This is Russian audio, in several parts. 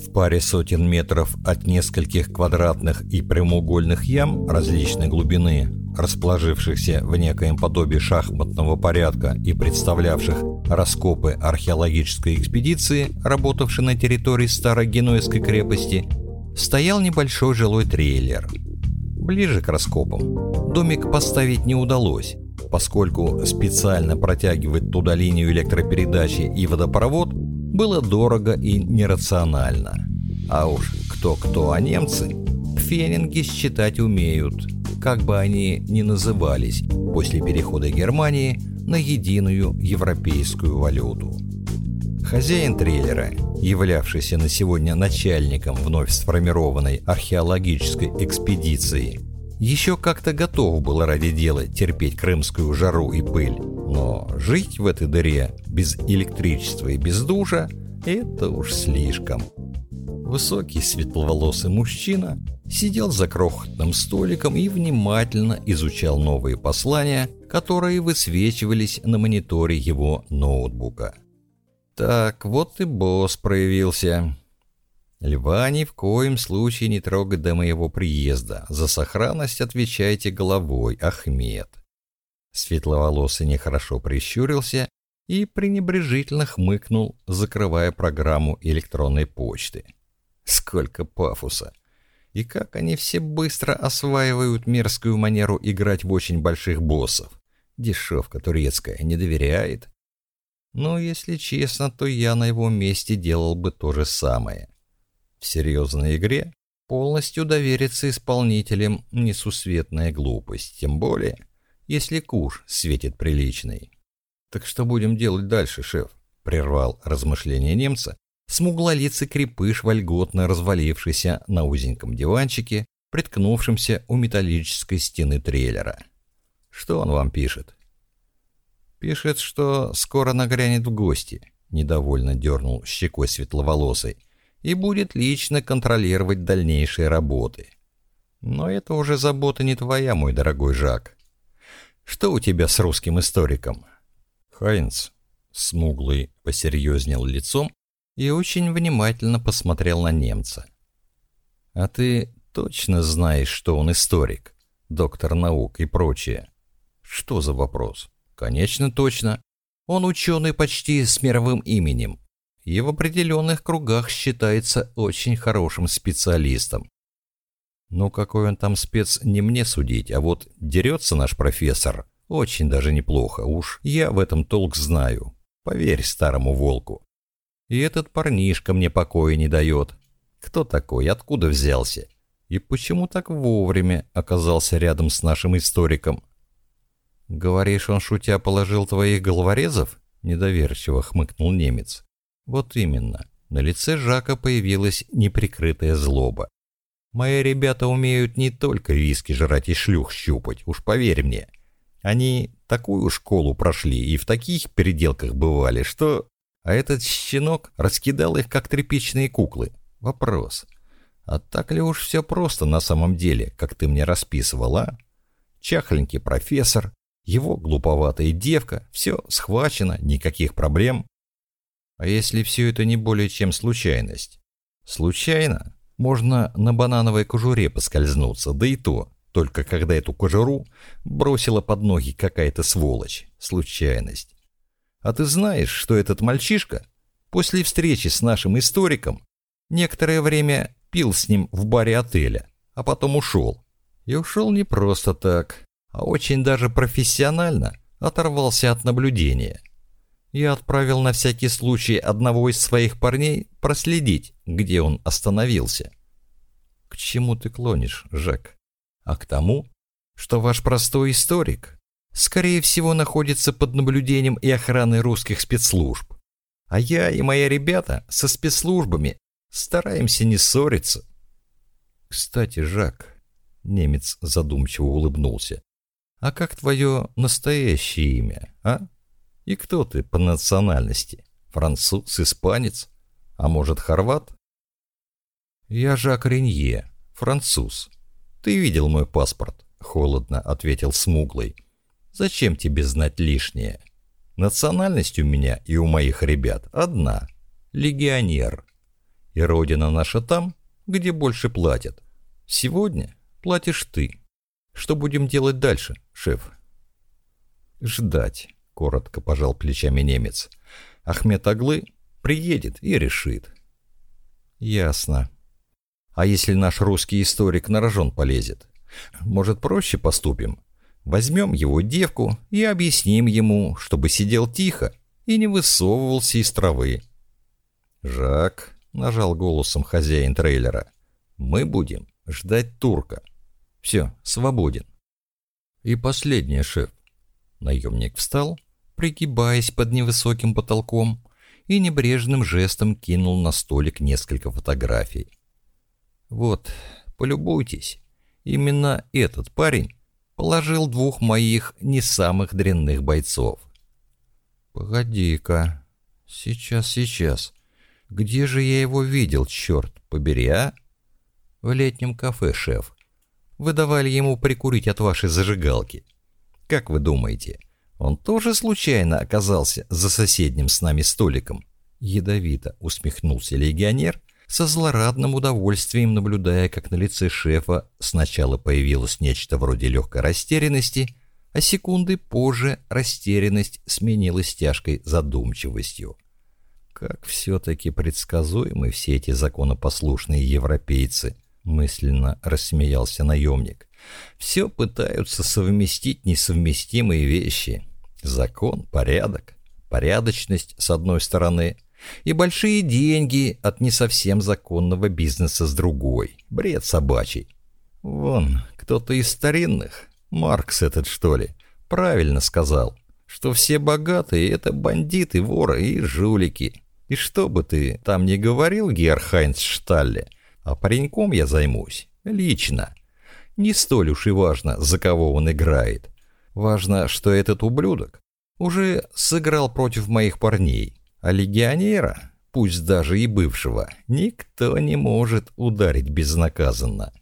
В паре сотен метров от нескольких квадратных и прямоугольных ям различной глубины, расположившихся в некоем подобии шахматного порядка и представлявших раскопы археологической экспедиции, работавшей на территории старой Генуэзской крепости, стоял небольшой жилой трейлер. Ближе к раскопам домик поставить не удалось, поскольку специально протягивать туда линию электропередачи и водопровод было дорого и нерационально. А уж кто-кто, а немцы фенинги считать умеют, как бы они ни назывались после перехода Германии на единую европейскую валюту. Хозяин трейлера, являвшийся на сегодня начальником вновь сформированной археологической экспедиции, еще как-то готов был ради дела терпеть крымскую жару и пыль, но жить в этой дыре без электричества и без душа – это уж слишком. Высокий светловолосый мужчина сидел за крохотным столиком и внимательно изучал новые послания, которые высвечивались на мониторе его ноутбука. Так, вот и босс проявился. Льва ни в коем случае не трогать до моего приезда. За сохранность отвечайте головой, Ахмед. Светловолосый нехорошо прищурился и пренебрежительно хмыкнул, закрывая программу электронной почты. Сколько пафоса! И как они все быстро осваивают мерзкую манеру играть в очень больших боссов. Дешевка турецкая не доверяет. Но, если честно, то я на его месте делал бы то же самое. В серьезной игре полностью довериться исполнителям несусветная глупость, тем более, если куш светит приличный. «Так что будем делать дальше, шеф?» — прервал размышления немца, смуглолицый крепыш, вольготно развалившийся на узеньком диванчике, приткнувшемся у металлической стены трейлера. «Что он вам пишет?» «Пишет, что скоро нагрянет в гости», — недовольно дернул щекой светловолосый, и будет лично контролировать дальнейшие работы. Но это уже забота не твоя, мой дорогой Жак. Что у тебя с русским историком? Хайнц, смуглый, посерьезнел лицом и очень внимательно посмотрел на немца. А ты точно знаешь, что он историк, доктор наук и прочее? Что за вопрос? Конечно, точно. Он ученый почти с мировым именем, и в определенных кругах считается очень хорошим специалистом. Ну, какой он там спец, не мне судить, а вот дерется наш профессор очень даже неплохо, уж я в этом толк знаю. Поверь старому волку. И этот парнишка мне покоя не дает. Кто такой, откуда взялся? И почему так вовремя оказался рядом с нашим историком? Говоришь, он шутя положил твоих головорезов? Недоверчиво хмыкнул немец. Вот именно. На лице Жака появилась неприкрытая злоба. Мои ребята умеют не только виски жрать и шлюх щупать, уж поверь мне. Они такую школу прошли и в таких переделках бывали, что... А этот щенок раскидал их, как тряпичные куклы. Вопрос. А так ли уж все просто на самом деле, как ты мне расписывал, а? Чахленький профессор, его глуповатая девка, все схвачено, никаких проблем. А если все это не более чем случайность? Случайно? Можно на банановой кожуре поскользнуться, да и то, только когда эту кожуру бросила под ноги какая-то сволочь. Случайность. А ты знаешь, что этот мальчишка после встречи с нашим историком некоторое время пил с ним в баре отеля, а потом ушел. И ушел не просто так, а очень даже профессионально оторвался от наблюдения. Я отправил на всякий случай одного из своих парней проследить, где он остановился. К чему ты клонишь, Жак? А к тому, что ваш простой историк, скорее всего, находится под наблюдением и охраной русских спецслужб. А я и мои ребята со спецслужбами стараемся не ссориться. Кстати, Жак, немец задумчиво улыбнулся, а как твое настоящее имя, а? И кто ты по национальности? Француз, испанец? А может, хорват? Я Жак Ренье, француз. Ты видел мой паспорт? Холодно ответил смуглый. Зачем тебе знать лишнее? Национальность у меня и у моих ребят одна. Легионер. И родина наша там, где больше платят. Сегодня платишь ты. Что будем делать дальше, шеф? Ждать, коротко пожал плечами немец. Ахмед Аглы приедет и решит. Ясно. А если наш русский историк на рожон полезет? Может, проще поступим? Возьмем его девку и объясним ему, чтобы сидел тихо и не высовывался из травы. «Жак», — нажал голосом хозяин трейлера, — «мы будем ждать турка. Все, свободен». И последнее, шеф. Наемник встал, пригибаясь под невысоким потолком, и небрежным жестом кинул на столик несколько фотографий. «Вот, полюбуйтесь. Именно этот парень положил двух моих не самых дрянных бойцов. «Погоди-ка. Сейчас, сейчас. Где же я его видел, черт побери, а?» «В летнем кафе, шеф. Вы давали ему прикурить от вашей зажигалки. Как вы думаете, он тоже случайно оказался за соседним с нами столиком?» Ядовито усмехнулся легионер, со злорадным удовольствием наблюдая, как на лице шефа сначала появилось нечто вроде легкой растерянности, а секунды позже растерянность сменилась тяжкой задумчивостью. Как все-таки предсказуемы все эти законопослушные европейцы, мысленно рассмеялся наемник. Все пытаются совместить несовместимые вещи. Закон, порядок, порядочность с одной стороны – и большие деньги от не совсем законного бизнеса с другой. Бред собачий. Вон, кто-то из старинных, Маркс этот что ли, правильно сказал, что все богатые — это бандиты, воры и жулики. И что бы ты там ни говорил, Герхайнц Шталле, а пареньком я займусь, лично. Не столь уж и важно, за кого он играет. Важно, что этот ублюдок уже сыграл против моих парней, а легионера, пусть даже и бывшего, никто не может ударить безнаказанно.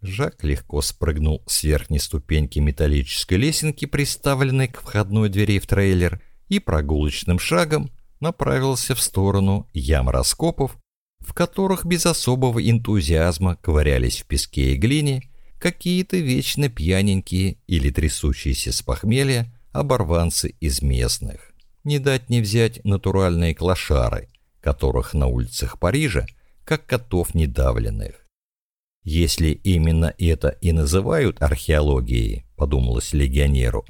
Жак легко спрыгнул с верхней ступеньки металлической лесенки, приставленной к входной двери в трейлер, и прогулочным шагом направился в сторону ям раскопов, в которых без особого энтузиазма ковырялись в песке и глине какие-то вечно пьяненькие или трясущиеся с похмелья оборванцы из местных не дать не взять натуральные клошары, которых на улицах Парижа как котов недавленных. Если именно это и называют археологией, подумалось легионеру,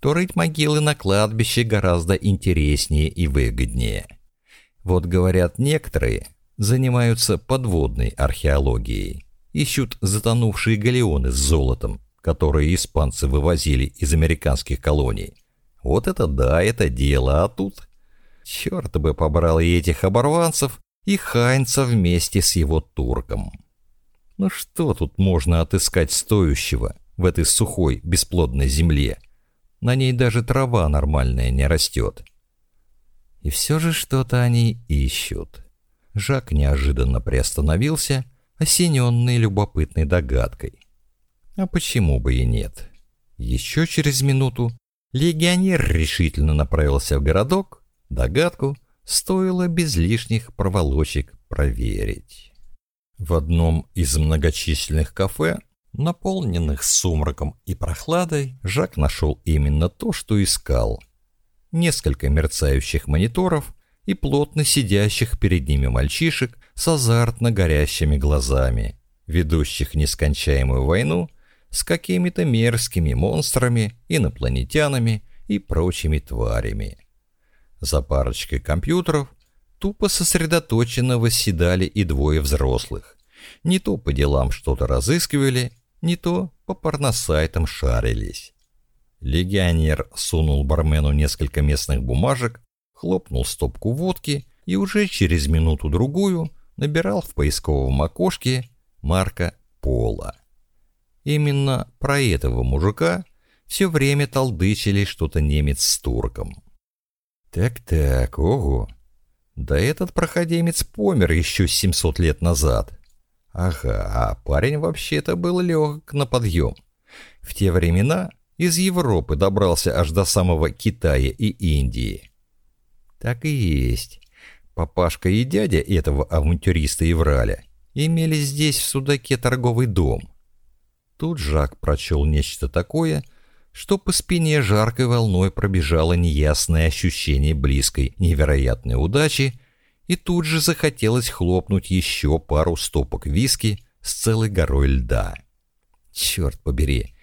то рыть могилы на кладбище гораздо интереснее и выгоднее. Вот говорят некоторые, занимаются подводной археологией, ищут затонувшие галеоны с золотом, которые испанцы вывозили из американских колоний, вот это да, это дело, а тут... Черт бы побрал и этих оборванцев, и Хайнца вместе с его турком. Ну что тут можно отыскать стоящего в этой сухой, бесплодной земле? На ней даже трава нормальная не растет. И все же что-то они ищут. Жак неожиданно приостановился, осененный любопытной догадкой. А почему бы и нет? Еще через минуту Легионер решительно направился в городок. Догадку стоило без лишних проволочек проверить. В одном из многочисленных кафе, наполненных сумраком и прохладой, Жак нашел именно то, что искал. Несколько мерцающих мониторов и плотно сидящих перед ними мальчишек с азартно горящими глазами, ведущих нескончаемую войну с какими-то мерзкими монстрами, инопланетянами и прочими тварями. За парочкой компьютеров тупо сосредоточенно восседали и двое взрослых. Не то по делам что-то разыскивали, не то по порносайтам шарились. Легионер сунул бармену несколько местных бумажек, хлопнул стопку водки и уже через минуту-другую набирал в поисковом окошке марка Пола. Именно про этого мужика все время толдычили что-то немец с турком. Так-так, ого. Да этот проходимец помер еще 700 лет назад. Ага, а парень вообще-то был легок на подъем. В те времена из Европы добрался аж до самого Китая и Индии. Так и есть. Папашка и дядя этого авантюриста Евраля имели здесь, в Судаке, торговый дом. Тут Жак прочел нечто такое, что по спине жаркой волной пробежало неясное ощущение близкой невероятной удачи, и тут же захотелось хлопнуть еще пару стопок виски с целой горой льда. Черт побери!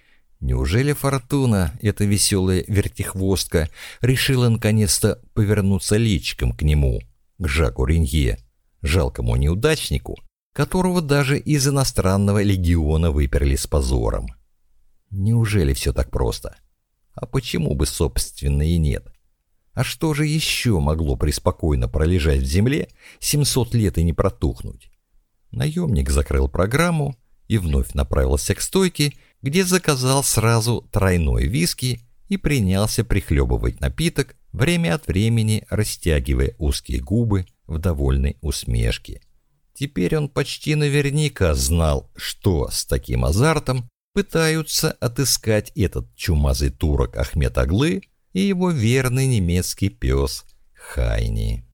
Неужели Фортуна, эта веселая вертихвостка, решила наконец-то повернуться личиком к нему, к Жаку Ренье, жалкому неудачнику, которого даже из иностранного легиона выперли с позором? Неужели все так просто? А почему бы, собственно, и нет? А что же еще могло преспокойно пролежать в земле 700 лет и не протухнуть? Наемник закрыл программу и вновь направился к стойке, где заказал сразу тройной виски и принялся прихлебывать напиток, время от времени растягивая узкие губы в довольной усмешке. Теперь он почти наверняка знал, что с таким азартом пытаются отыскать этот чумазый турок Ахмед Аглы и его верный немецкий пес Хайни.